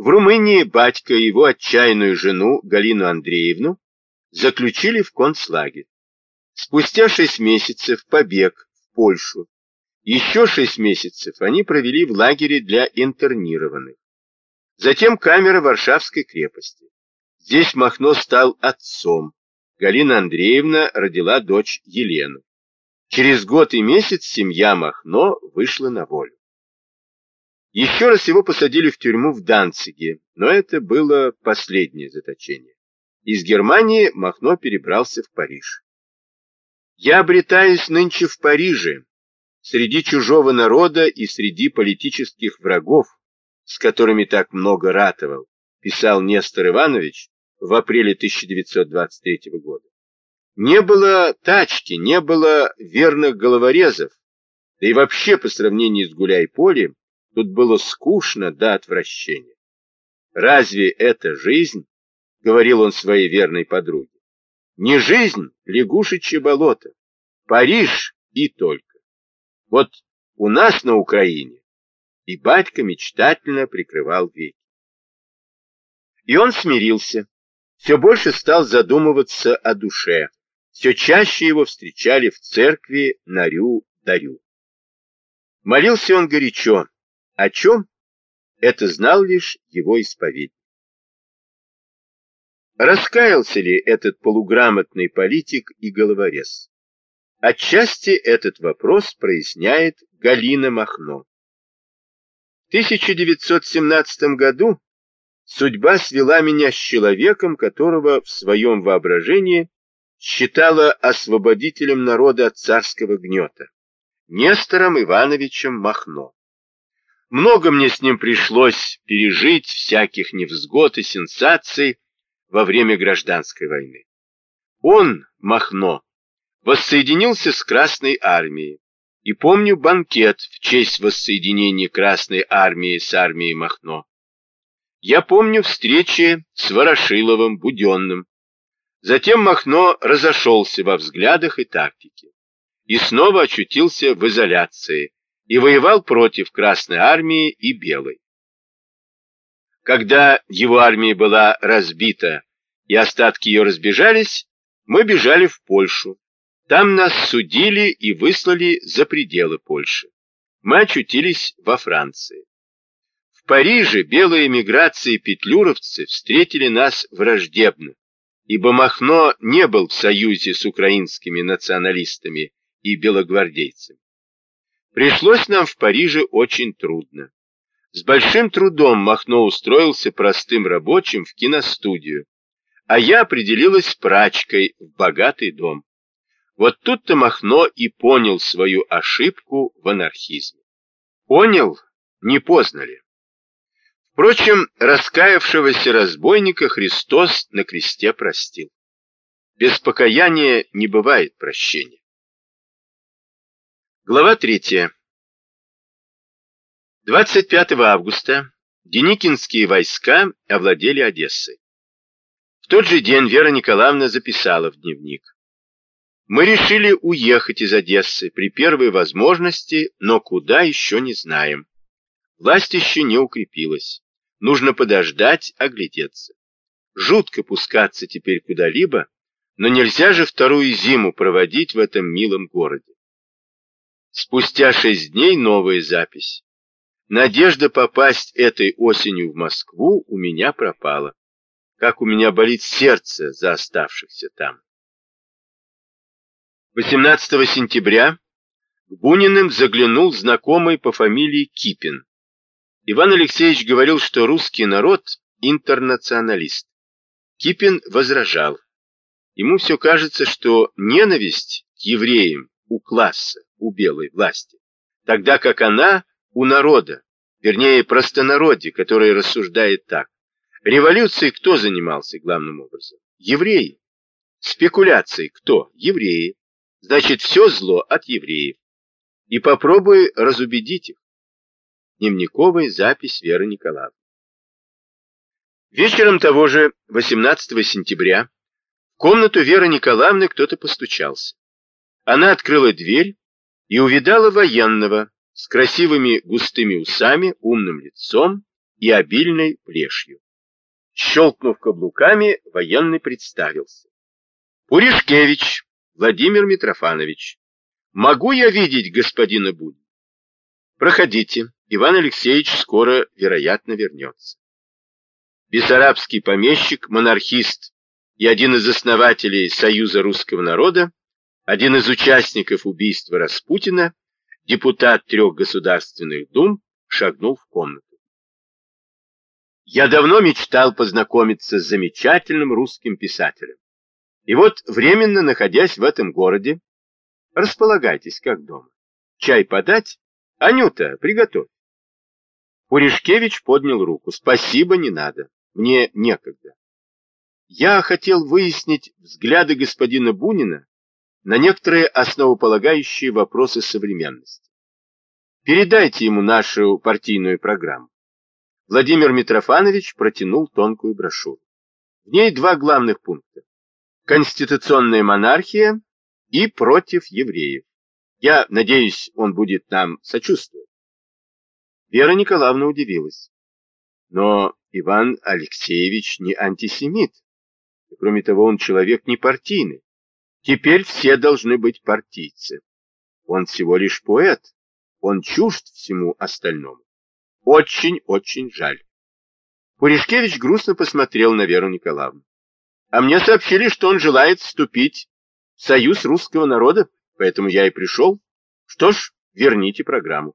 В Румынии батька и его отчаянную жену Галину Андреевну заключили в концлагерь. Спустя шесть месяцев побег в Польшу. Еще шесть месяцев они провели в лагере для интернированных. Затем камера Варшавской крепости. Здесь Махно стал отцом. Галина Андреевна родила дочь Елену. Через год и месяц семья Махно вышла на волю. Еще раз его посадили в тюрьму в Данциге, но это было последнее заточение. Из Германии Махно перебрался в Париж. «Я обретаюсь нынче в Париже, среди чужого народа и среди политических врагов, с которыми так много ратовал», писал Нестор Иванович в апреле 1923 года. Не было тачки, не было верных головорезов, да и вообще по сравнению с Гуляй-Полем Тут было скучно до отвращения. «Разве это жизнь?» — говорил он своей верной подруге. «Не жизнь, лягушечье болото. Париж и только. Вот у нас на Украине». И батька мечтательно прикрывал веки. И он смирился, все больше стал задумываться о душе. Все чаще его встречали в церкви Нарю-Дарю. Молился он горячо, о чем? Это знал лишь его исповедник. Раскаялся ли этот полуграмотный политик и головорез? Отчасти этот вопрос проясняет Галина Махно. В 1917 году судьба свела меня с человеком, которого в своем воображении считала освободителем народа от царского гнета, Нестором Ивановичем Махно. Много мне с ним пришлось пережить всяких невзгод и сенсаций во время гражданской войны. Он, Махно, воссоединился с Красной армией, и помню банкет в честь воссоединения Красной армии с армией Махно. Я помню встречи с Ворошиловым, Буденным. Затем Махно разошелся во взглядах и тактике и снова очутился в изоляции, и воевал против Красной армии и Белой. Когда его армия была разбита и остатки ее разбежались, мы бежали в Польшу. Там нас судили и выслали за пределы Польши. Мы очутились во Франции. В Париже белые эмиграции петлюровцы встретили нас враждебно, ибо Махно не был в союзе с украинскими националистами и белогвардейцами. Пришлось нам в Париже очень трудно. С большим трудом Махно устроился простым рабочим в киностудию, а я определилась прачкой в богатый дом. Вот тут-то Махно и понял свою ошибку в анархизме. Понял, не поздно ли? Впрочем, раскаявшегося разбойника Христос на кресте простил. Без покаяния не бывает прощения. Глава 3. 25 августа Деникинские войска овладели Одессой. В тот же день Вера Николаевна записала в дневник. Мы решили уехать из Одессы при первой возможности, но куда еще не знаем. Власть еще не укрепилась. Нужно подождать, оглядеться. Жутко пускаться теперь куда-либо, но нельзя же вторую зиму проводить в этом милом городе. Спустя шесть дней новая запись. Надежда попасть этой осенью в Москву у меня пропала. Как у меня болит сердце за оставшихся там. 18 сентября к Буниным заглянул знакомый по фамилии Кипин. Иван Алексеевич говорил, что русский народ интернационалист. Кипин возражал. Ему все кажется, что ненависть к евреям у класса, у белой власти, тогда как она у народа, вернее простонародье, которое рассуждает так. Революцией кто занимался главным образом? Евреи. Спекуляцией кто? Евреи. Значит, все зло от евреев. И попробуй разубедить их. Дневниковая запись Веры Николаевны. Вечером того же 18 сентября в комнату Веры Николаевны кто-то постучался. Она открыла дверь и увидала военного с красивыми густыми усами, умным лицом и обильной плешью. Щелкнув каблуками, военный представился. Пуришкевич Владимир Митрофанович. Могу я видеть господина Бунина? Проходите, Иван Алексеевич скоро, вероятно, вернется. Бессарабский помещик, монархист и один из основателей Союза русского народа, один из участников убийства Распутина, депутат трех государственных дум, шагнул в комнату. Я давно мечтал познакомиться с замечательным русским писателем. И вот, временно находясь в этом городе, располагайтесь как дома. Чай подать? Анюта, приготовь. Пуришкевич поднял руку. Спасибо, не надо. Мне некогда. Я хотел выяснить взгляды господина Бунина на некоторые основополагающие вопросы современности. Передайте ему нашу партийную программу. Владимир Митрофанович протянул тонкую брошюру. В ней два главных пункта. Конституционная монархия и против евреев. Я надеюсь, он будет нам сочувствовать. Вера Николаевна удивилась. Но Иван Алексеевич не антисемит. И, кроме того, он человек не партийный. Теперь все должны быть партийцы. Он всего лишь поэт. Он чужд всему остальному. Очень-очень жаль. Пуришкевич грустно посмотрел на Веру Николаевну. А мне сообщили, что он желает вступить в Союз русского народа, поэтому я и пришел. Что ж, верните программу.